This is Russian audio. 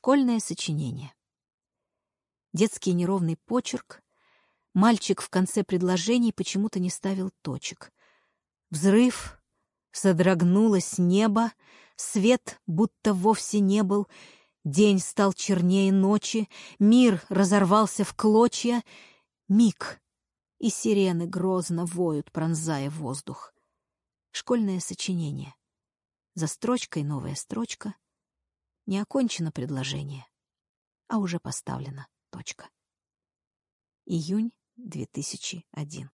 Школьное сочинение. Детский неровный почерк. Мальчик в конце предложений почему-то не ставил точек. Взрыв. Содрогнулось небо. Свет будто вовсе не был. День стал чернее ночи. Мир разорвался в клочья. Миг. И сирены грозно воют, пронзая воздух. Школьное сочинение. За строчкой новая строчка. Не окончено предложение, а уже поставлена точка. Июнь 2001